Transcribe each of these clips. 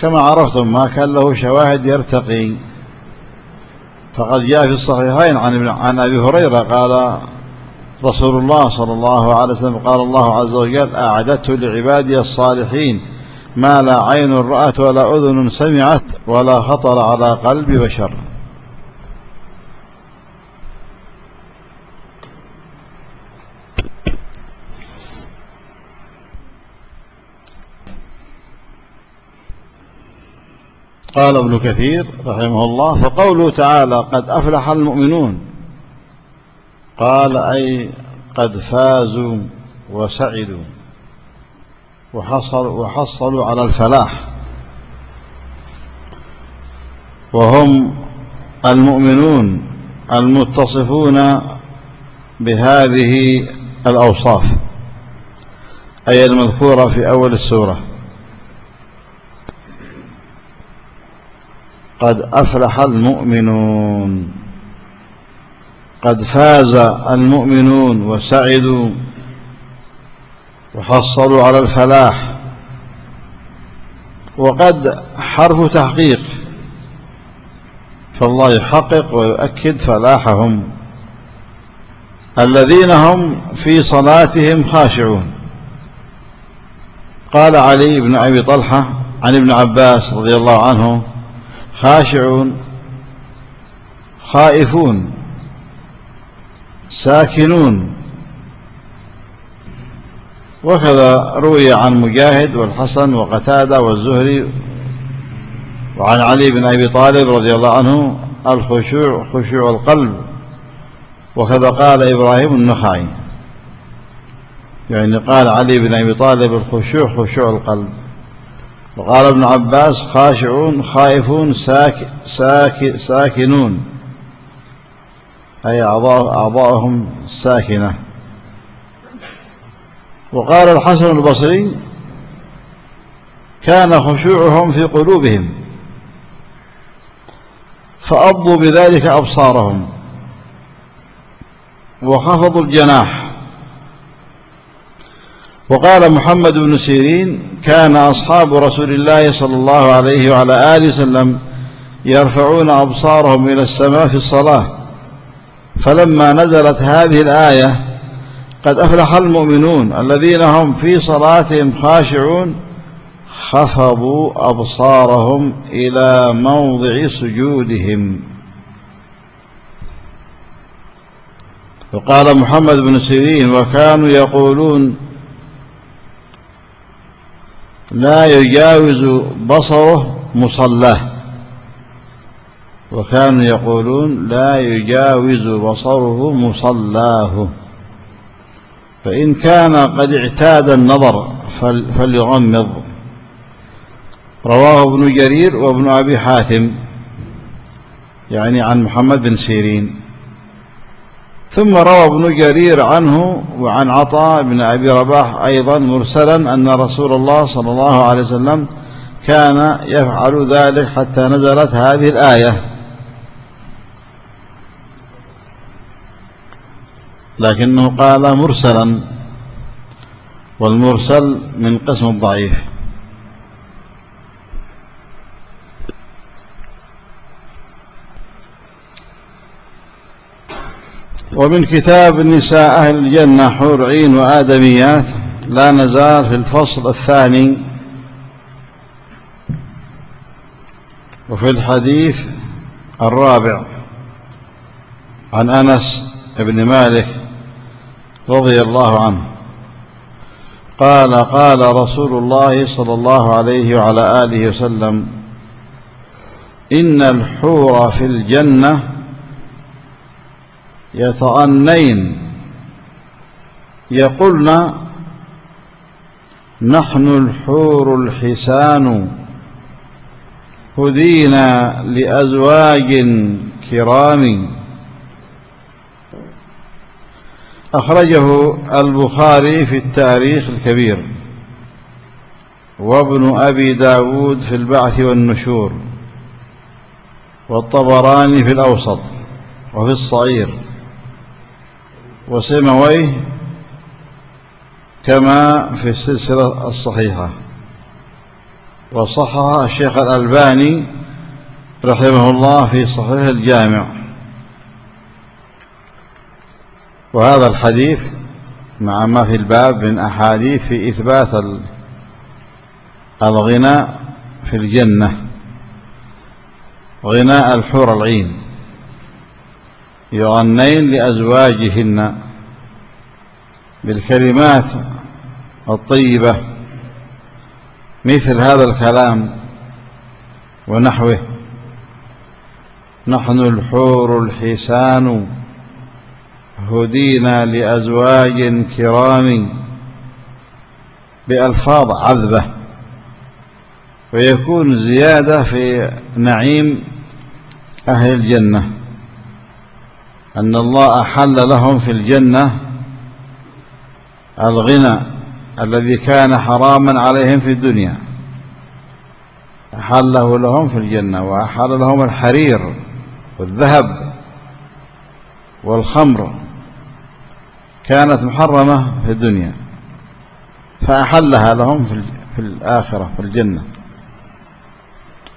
كما عرفتم ما كان له شواهد يرتقي. فقد جاء في الصحيحين عن عن أبي هريرة قال رسول الله صلى الله عليه وسلم قال الله عز وجل أعددت لعبادي الصالحين ما لا عين رأت ولا أذن سمعت ولا خطر على قلب بشر. قال ابن كثير رحمه الله فقوله تعالى قد أفلح المؤمنون قال أي قد فازوا وسعدوا وحصل وحصلوا على الفلاح وهم المؤمنون المتصفون بهذه الأوصاف أي المذكورة في أول السورة. قد أفلح المؤمنون. قد فاز المؤمنون وسعدوا وحصلوا على الفلاح. وقد حرف تحقيق فالله يحقق ويؤكد فلاحهم. الذين هم في صلاتهم خاشعون. قال علي بن أبي طلحة عن ابن عباس رضي الله عنه خاشعون خائفون ساكنون. وكذا روي عن مجاهد والحسن وقتادة والزهري وعن علي بن أبي طالب رضي الله عنه الخشوع خشوع القلب. وكذا قال إبراهيم النخعي. يعني قال علي بن أبي طالب الخشوع خشوع القلب. وقال ابن عباس خاشعون خائفون ساك ساك ساكنون. أي أعضاء أعضاءهم ساكنة. وقال الحسن البصري كان خشوعهم في قلوبهم فأضوا بذلك أبصارهم وخفضوا الجناح. وقال محمد بن سيرين كان أصحاب رسول الله صلى الله عليه وعلى آله وسلم يرفعون أبصارهم إلى السماء في الصلاة. فلما نزلت هذه الآية قد أفلح المؤمنون الذين هم في صلاتهم خاشعون خفضوا أبصارهم إلى موضع سجودهم. وقال محمد بن سيرين وكانوا يقولون لا يجاوز بصره مصلاه. وكانوا يقولون لا يجاوز بصره مصلاه. فإن كان قد اعتاد النظر فليغمض. رواه ابن جرير وابن أبي حاتم يعني عن محمد بن سيرين. ثم روى ابن جرير عنه وعن عطاء بن أبي رباح أيضا مرسلا أن رسول الله صلى الله عليه وسلم كان يفعل ذلك حتى نزلت هذه الآية. لكنه قال مرسلا والمرسل من قسم الضعيف. ومن كتاب النساء أهل الجنة حور عين وآدميات لا نزال في الفصل الثاني. وفي الحديث الرابع عن أنس بن مالك رضي الله عنه قال قال رسول الله صلى الله عليه وعلى آله وسلم إن الحور في الجنة يتغنين يقولن نحن الحور الحسان. هدينا لأزواج كرام. أخرجه البخاري في التاريخ الكبير. وابن أبي داود في البعث والنشور. والطبراني في الأوسط. وفي الصغير. وسمويه كما في السلسلة الصحيحة. وصحها الشيخ الألباني رحمه الله في صحيح الجامع. وهذا الحديث مع ما في الباب من أحاديث في إثبات الغناء في الجنة. غناء الحور العين. يغنين لأزواجهن بالكلمات الطيبة مثل هذا الكلام ونحوه. نحن الحور الحسان هدينا لأزواج كرام بألفاظ عذبة. ويكون زيادة في نعيم أهل الجنة. أن الله أحل لهم في الجنة الغنى الذي كان حراما عليهم في الدنيا. أحله لهم في الجنة وأحل لهم الحرير والذهب والخمر كانت محرمة في الدنيا. فأحلها لهم في الآخرة في الجنة.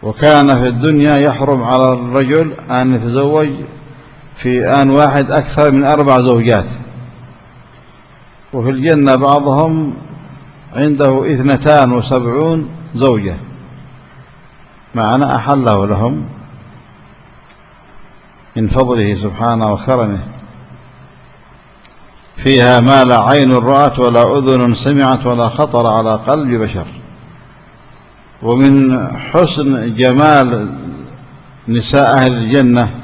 وكان في الدنيا يحرم على الرجل أن يتزوج في آن واحد أكثر من أربع زوجات. وفي الجنة بعضهم عنده اثنتان وسبعون زوجة. معنى أحله لهم من فضله سبحانه وكرمه. فيها ما لا عين رأت ولا أذن سمعت ولا خطر على قلب بشر. ومن حسن جمال نساء أهل الجنة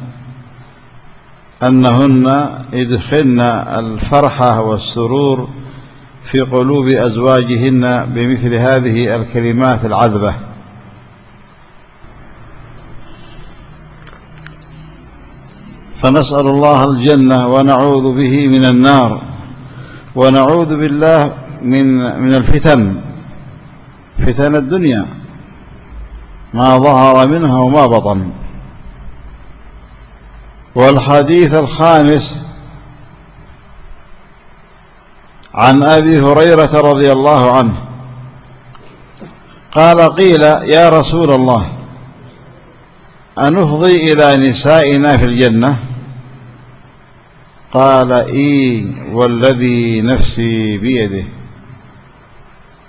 أنهن يدخلن الفرحة والسرور في قلوب أزواجهن بمثل هذه الكلمات العذبة. فنسأل الله الجنة ونعوذ به من النار ونعوذ بالله من من الفتن فتن الدنيا ما ظهر منها وما بطن. والحديث الخامس عن أبي هريرة رضي الله عنه. قال قيل يا رسول الله أنفضي إلى نسائنا في الجنة؟ قال إي والذي نفسي بيده.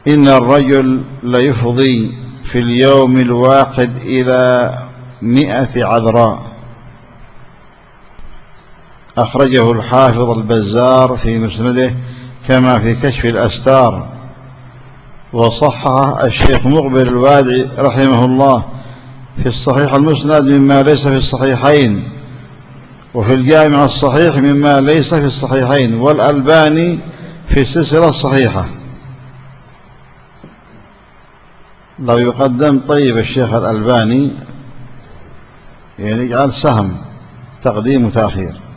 إن الرجل ليفضي في اليوم الواحد إلى مئة عذراء. أخرجه الحافظ البزار في مسنده كما في كشف الأستار. وصحح الشيخ مقبل الوادعي رحمه الله في الصحيح المسند مما ليس في الصحيحين وفي الجامع الصحيح مما ليس في الصحيحين والألباني في السلسلة الصحيحة. لو يقدم طيب الشيخ الألباني يعني يجعل سهم تقديم وتأخير.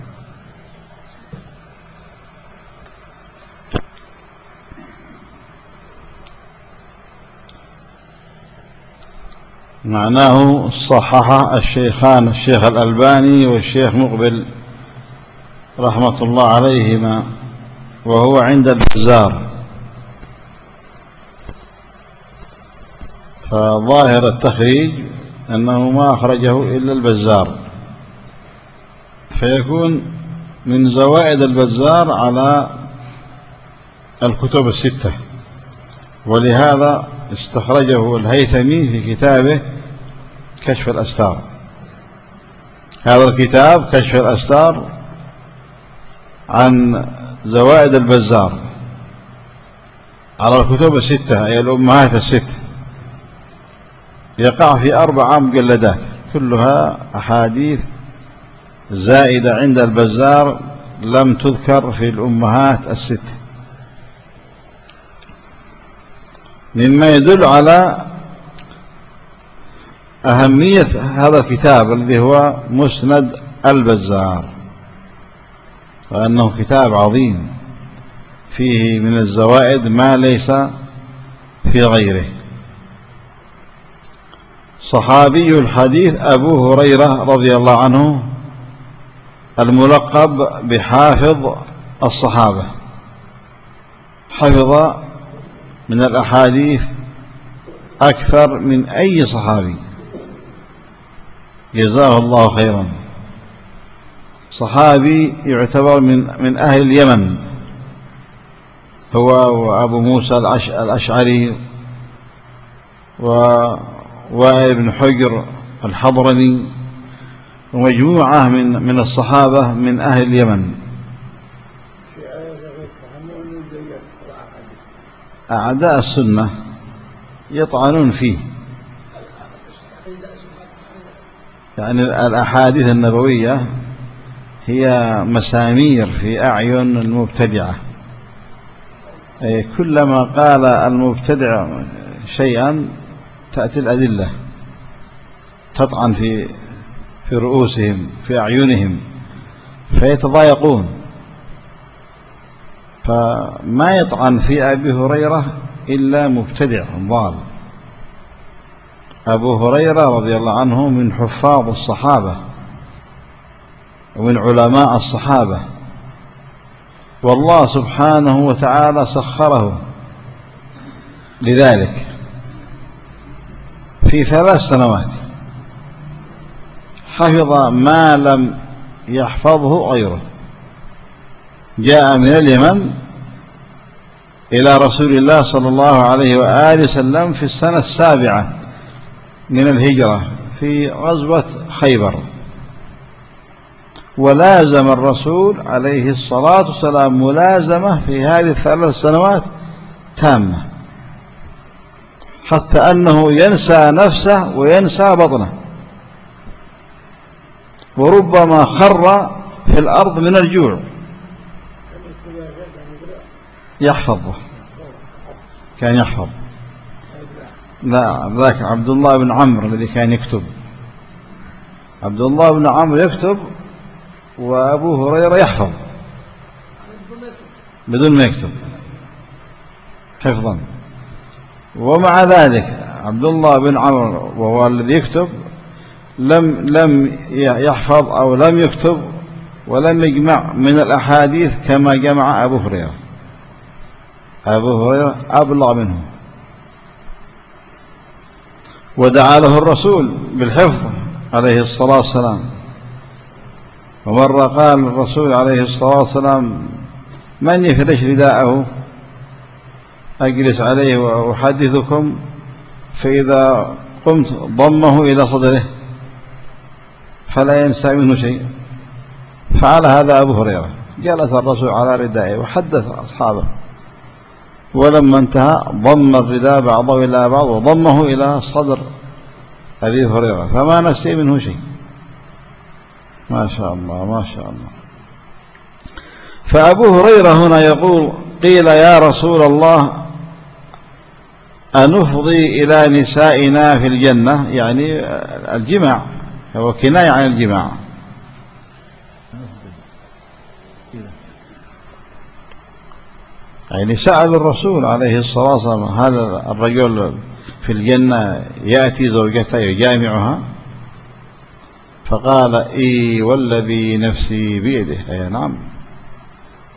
معناه صحح الشيخان الشيخ الألباني والشيخ مقبل رحمة الله عليهما وهو عند البزار فظاهر التخريج أنه ما أخرجه إلا البزار. فيكون من زوائد البزار على الكتب الستة ولهذا استخرجه الهيثمي في كتابه كشف الأستار. هذا الكتاب كشف الأستار عن زوائد البزار على الكتب الستة أي الأمهات الست. يقع في أربع مجلدات كلها أحاديث زائدة عند البزار لم تذكر في الأمهات الست. مما يدل على أهمية هذا الكتاب الذي هو مسند البزار وأنه كتاب عظيم فيه من الزوائد ما ليس في غيره. صحابي الحديث أبو هريرة رضي الله عنه الملقب بحافظ الصحابة حفظ من الأحاديث أكثر من أي صحابي. جزاه الله خيرا. صحابي يعتبر من من أهل اليمن. هو وأبو موسى الأشعري ووائل بن حجر الحضرمي. ومجموعة من من الصحابة من أهل اليمن. أعداء السنة يطعنون فيه. يعني الأحاديث النبوية هي مسامير في أعين المبتدعة. كلما قال المبتدع شيئا تأتي الأدلة. تطعن في في رؤوسهم في أعينهم فيتضايقون. فما يطعن في أبي هريرة إلا مبتدع ضال. أبو هريرة رضي الله عنه من حفاظ الصحابة ومن علماء الصحابة. والله سبحانه وتعالى سخره لذلك في ثلاث سنوات. حفظ ما لم يحفظه غيره. جاء من اليمن إلى رسول الله صلى الله عليه وآله وسلم في السنة السابعة من الهجرة في غزوة خيبر. ولازم الرسول عليه الصلاة والسلام ملازمة في هذه الثلاث سنوات تامة حتى أنه ينسى نفسه وينسى بطنه وربما خر في الأرض من الجوع. يحفظه. كان يحفظ. لا ذاك عبد الله بن عمرو الذي كان يكتب. عبد الله بن عمرو يكتب وأبو هريرة يحفظ. بدون ما يكتب. حفظا. ومع ذلك عبد الله بن عمرو وهو الذي يكتب لم لم يحفظ أو لم يكتب ولم يجمع من الأحاديث كما جمع أبو هريرة. أبو هريرة أبلغ منه ودعا له الرسول بالحفظ عليه الصلاة والسلام. ومرة قال الرسول عليه الصلاة والسلام من يفرش رداءه؟ أجلس عليه وأحدثكم فإذا قمت ضمه إلى صدره فلا ينسى منه شيء. فعل هذا أبو هريرة. جلس الرسول على ردائه وحدث أصحابه. ولما انتهى ضم الرداء بعضه إلى بعض وضمه إلى صدر أبي هريرة فما نسي منه شيء. ما شاء الله ما شاء الله. فأبو هريرة هنا يقول قيل يا رسول الله أنفضي إلى نسائنا في الجنة يعني الجماع هو كناية عن الجماع. يعني سأل الرسول عليه الصلاة والسلام هل الرجل في الجنة يأتي زوجته يجامعها فقال إي والذي نفسي بيده. أي نعم.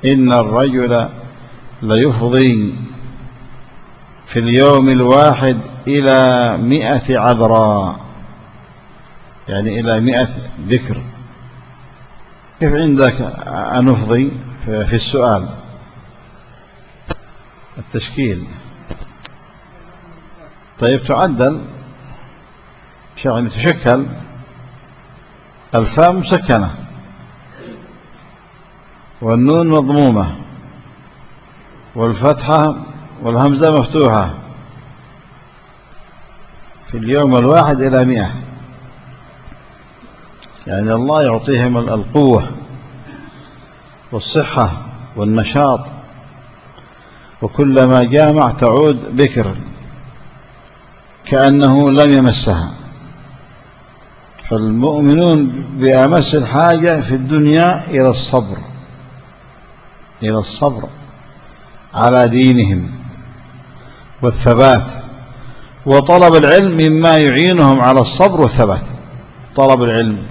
إن الرجل ليفضي في اليوم الواحد إلى مئة عذراء يعني إلى مئة ذكر. كيف عندك أنفضي في السؤال. التشكيل. طيب تعدل. يعني تشكل. الفاء مسكنة. والنون مضمومة. والفتحة والهمزة مفتوحة. في اليوم الواحد إلى مئة. يعني الله يعطيهم القوة والصحة والنشاط. وكلما جامع تعود بكر كأنه لم يمسها. فالمؤمنون بأمس الحاجة في الدنيا إلى الصبر إلى الصبر على دينهم والثبات. وطلب العلم مما يعينهم على الصبر والثبات. طلب العلم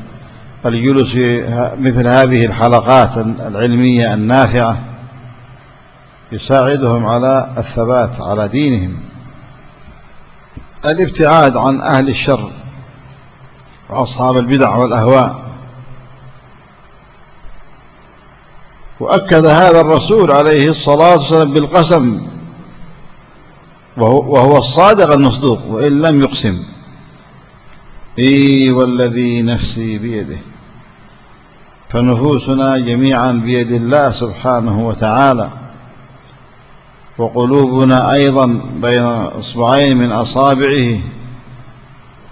الجلوس في مثل هذه الحلقات العلمية النافعة. يساعدهم على الثبات على دينهم. الابتعاد عن أهل الشر وأصحاب البدع والأهواء. وأكد هذا الرسول عليه الصلاة والسلام بالقسم وهو الصادق المصدوق وإن لم يقسم. إي والذي نفسي بيده فنفوسنا جميعا بيد الله سبحانه وتعالى. وقلوبنا أيضا بين إصبعين من أصابعه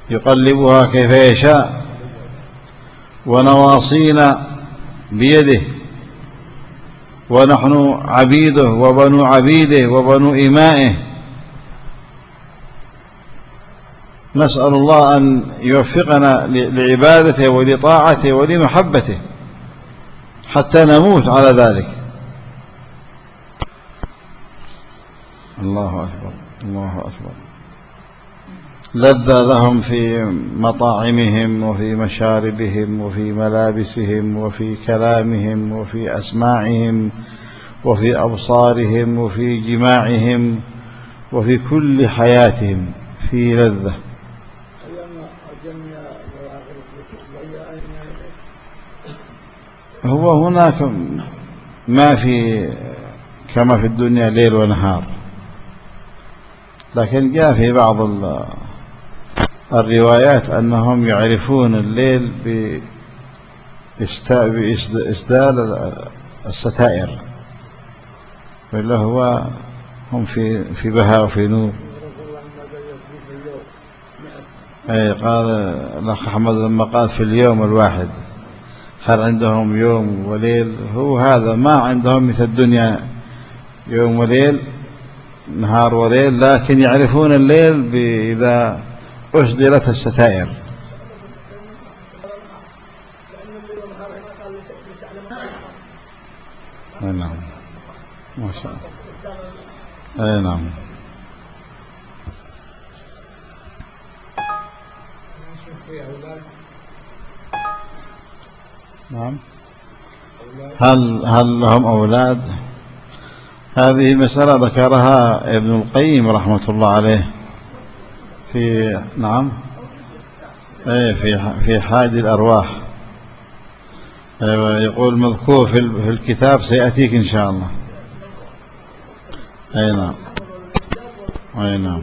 يقلبها كيف يشاء ونواصينا بيده ونحن عبيده وبنو عبيده وبنو إمائه. نسأل الله أن يوفقنا لعبادته ولطاعته ولمحبته حتى نموت على ذلك. الله أكبر الله أكبر. لذة لهم في مطاعمهم وفي مشاربهم وفي ملابسهم وفي كلامهم وفي أسماعهم وفي أبصارهم وفي جماعهم وفي كل حياتهم في لذة. هو هناك ما في كما في الدنيا ليل ونهار. لكن جاء في بعض الروايات أنهم يعرفون الليل بإسدال الستائر. وإلا هو هم في في بهاء وفي نور. أي قال الأخ أحمد لما قال في اليوم الواحد هل عندهم يوم وليل؟ هو هذا ما عندهم مثل الدنيا يوم وليل نهار وليل لكن يعرفون الليل إذا أسدلت الستائر. أي نعم. ما شاء الله. أي نعم. نعم. هل هل لهم أولاد؟ هذه المسألة ذكرها ابن القيم رحمة الله عليه. في نعم. اي في في حاد الأرواح. أيوة يقول مذكور في في الكتاب سيأتيك إن شاء الله. أي نعم. أي نعم.